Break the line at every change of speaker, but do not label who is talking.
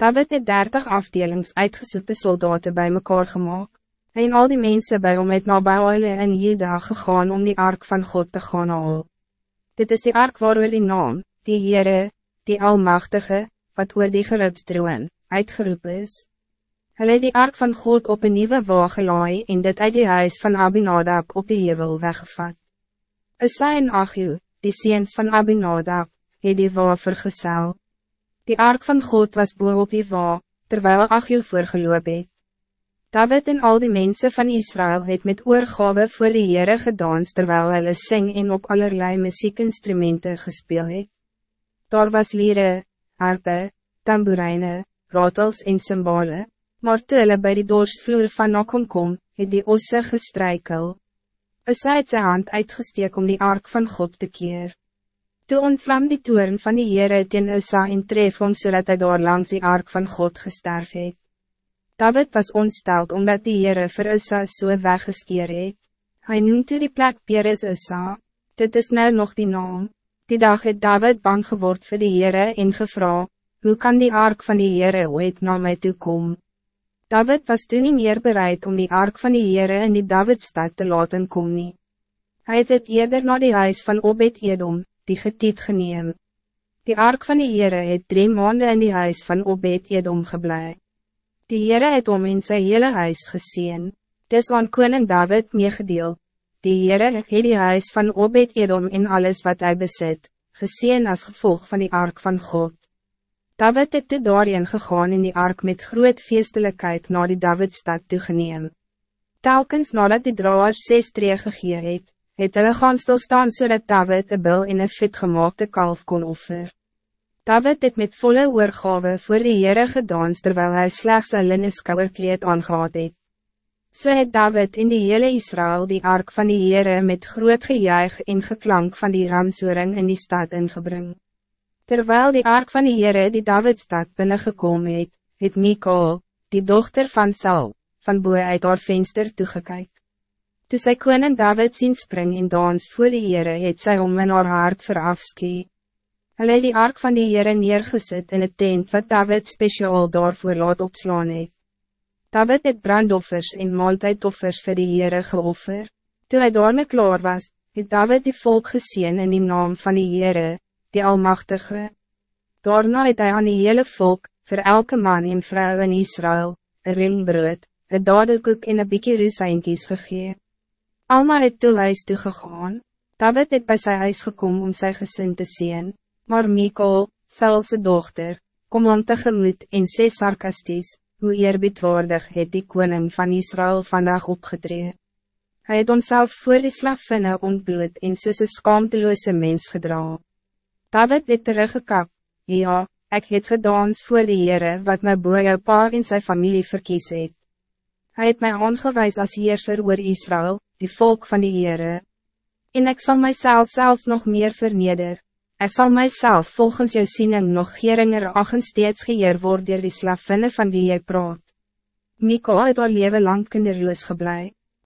David het dertig afdelings uitgezoekte soldaten bij mekaar gemaakt. En al die mensen bij hom het na Baale in Jeda gegaan om die ark van God te gaan haal. Dit is die ark waar die naam, die Heere, die Almachtige, wat oor die gerupstroen, uitgeroep is. Hulle het die ark van God op een nieuwe wagen laai en dit uit die huis van Abinadab op die hevel weggevat. Issa en Achil, die seens van Abinadab, het die wa vergesel. Die ark van God was boe op die wa, terwijl Achil voorgeloop het. David en al die mensen van Israël het met oorgave voor die Heere gedans terwijl hulle sing en op allerlei muziekinstrumenten gespeel het. Daar was lieren, harpe, tamboerijnen, ratels en symbole, maar toe hulle by die doorsvloer van Nakon kom, het die osse gestrijkel. Issa het sy hand uitgesteek om die ark van God te keer. Toe ontvlam die toeren van die Heere teen Issa en tref om zodat so hij daar langs die ark van God gesterf het. David was ontsteld omdat die Heere vir Issa so weggeskeer het. Hy noemt toe die plek Peres Issa, dit is nou nog die naam. Die dag het David bang geword vir die Heere en gevra, hoe kan die ark van die Heere ooit na my toe kom? David was toen niet meer bereid om die ark van die Heere in die Davidstad te laten kom nie. Hy het het eerder naar die huis van Obed-Edom, die getiet geneem. Die ark van die Heere het drie maanden in die huis van Obed-Edom geblei. Die Heere het om in sy hele huis gezien. Dis aan koning David meegedeel. Die Heere het die huis van Obed-Edom in alles wat hij bezit, gezien als gevolg van die ark van God. David het toe daarin gegaan in die ark met groot feestelijkheid na die Davidstad toegeneem. Telkens nadat die draaiers zes tree gegee het, het hulle gaan stilstaan so dat David een bil en een fit gemaakte kalf kon offer. David het met volle oorgave voor die Heere gedans terwijl hij slechts een linneskouwerkleed aangehad het. So het David in die hele Israël die ark van die Heere met groot gejuig en geklank van die ramsoering in die stad ingebring. Terwijl die ark van die Heere die Davidstad binnengekomen het, het Mikael, die dochter van Saul, van boe uit haar venster toegekyk. Toe sy koning David zien spring en dans voor die Heere het sy om in haar hart verafskie. Hulle het die ark van die Heere neergesit in het tent wat David speciaal daarvoor laat opslaan het. David het brandoffers en maaltijdoffers vir die Heere geoffer. Toe hy daarmee klaar was, het David die volk gezien in die naam van die Heere, die Almachtige. Daarna het hy aan die hele volk, voor elke man en vrouw in Israël, een ringbrood, een dadelkoek en een bykie rusijnkies gegee. Alma het toe huis toegegaan, David het by sy huis gekom om sy gezin te zien, maar Mikol, Saulse dochter, kom om tegemoet en sê sarkasties, hoe eerbiedwaardig het die koning van Israël vandaag opgetree. Hij het onszelf voor die slavinne ontbloed en soos een skaamteloze mens gedraaid. David het teruggekap, ja, ik het gedans voor die Heere wat my boe jou pa en sy familie verkies het. Hy het my aangewijs as heerser oor Israël, die volk van die Heere. En ik zal mijzelf zelfs nog meer verneder. Ik zal mijzelf volgens jou siening nog geringer agen steeds geëer word dier die slavinne van wie jy praat. Miko het al leven lang kinderloos geblei.